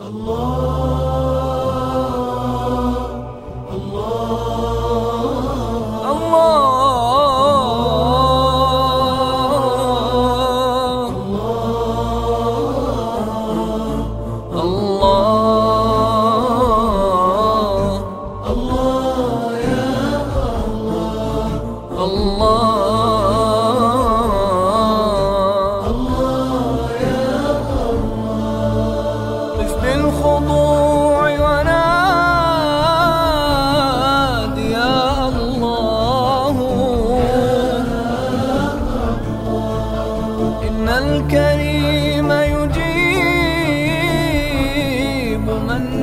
الكريم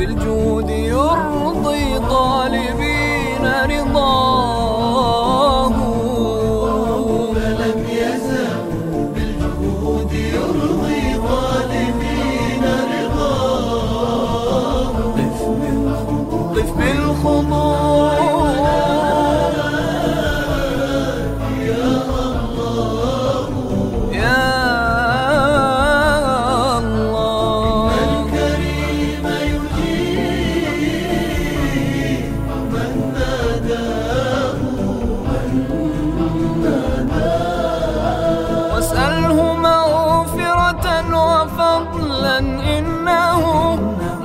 بالجود يرضي طالبين رضاه. فلم يزل بالجود يرضي طالبين رضاه. قف بالخضوع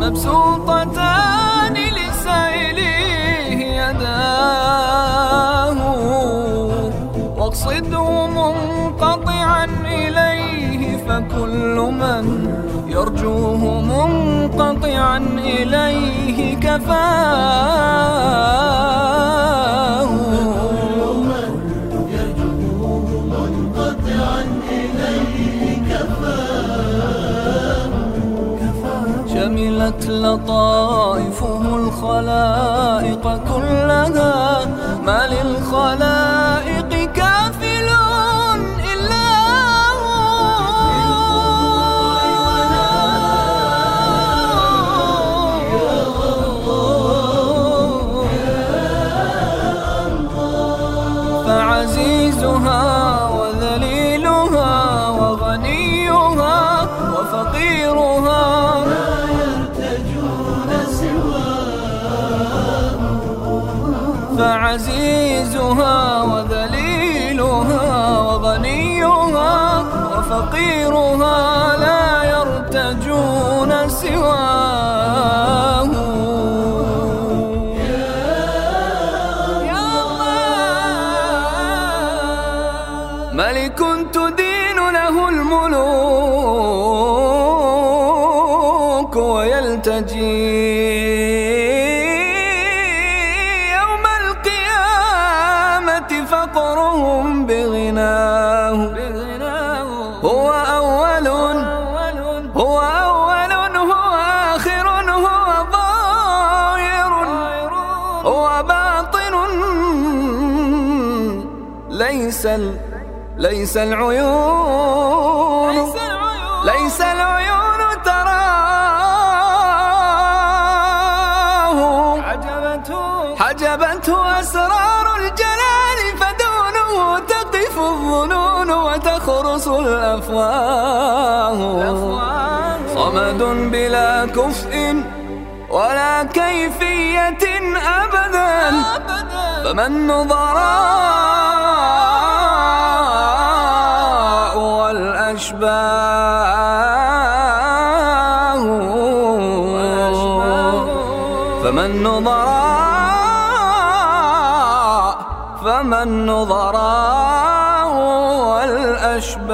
مبسوطتان لسائليه يداه. واقصده منقطعا إليه فكل من يرجوه منقطعا إليه كفاه. شملت لطائفه الخلائق كلها. ما للخلائق فعزيزها وذليلها وغنيها وفقيرها لا يرتجون سواه. ملك تدين له الملوك ويلتجي بغناه. هو أول هو أول هو آخر هو ظاهر هو باطن. ليس ليس العيون ليس العيون تراه. حجبته أسرار وتخرص الأفواه. صمد بلا كفء ولا كيفية أبدا. فمن نظراء والأشباه. فمن نظراء فمن نظراء والأشباه